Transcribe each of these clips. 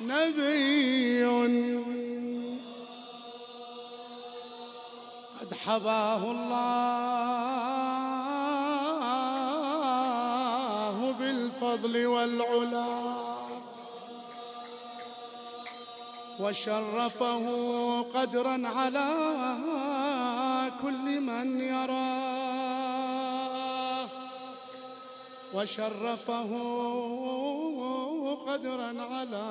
نبي قد حباه الله بالفضل والعلا وشرفه قدرا على كل من يراه وشرفه قدرا على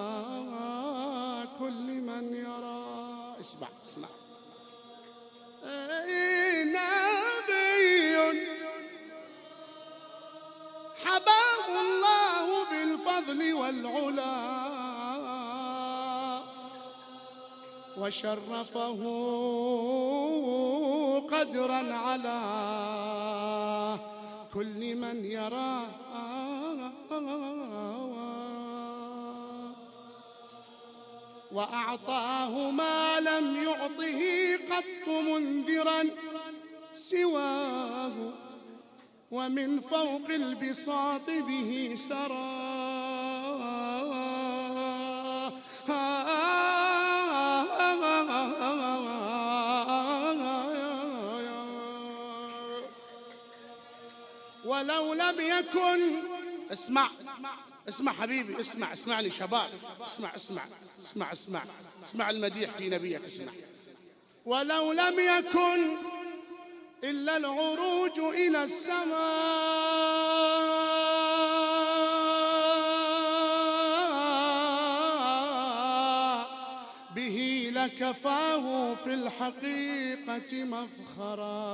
كل من يراه اسمع اسمع. نبي حباه الله بالفضل والعلا وشرفه قدرا على كل من يراه وأعطاه ما لم يعطه قط منذرا سواه ومن فوق البساط به سرى ولو لم يكن اسمع اسمع حبيبي اسمع اسمعني شباب اسمع اسمع اسمع اسمع اسمع المديح في نبيك اسمع. ولو لم يكن إلا العروج إلى السماء به لكفاه في الحقيقة مفخرا.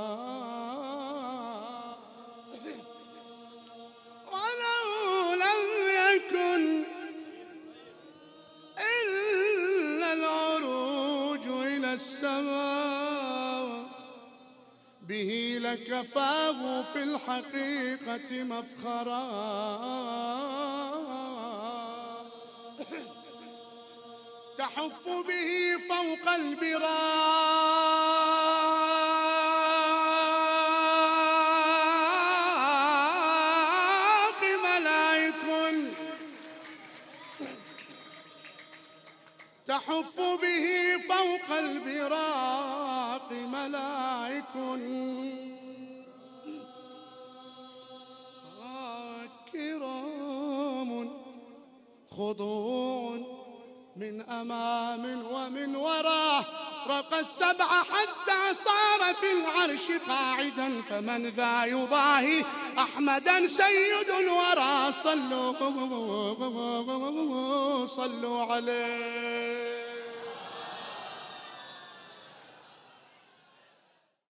السماء به لكفاه في الحقيقة مفخرا. تحف به فوق البراق تحف به فوق البراق ملائك. كرام خضوع من أمام ومن وراه رقى السبع حتى صار في العرش قاعدا فمن ذا يضاهي؟ أحمدا سيد الورى. صلوا صلوا عليه.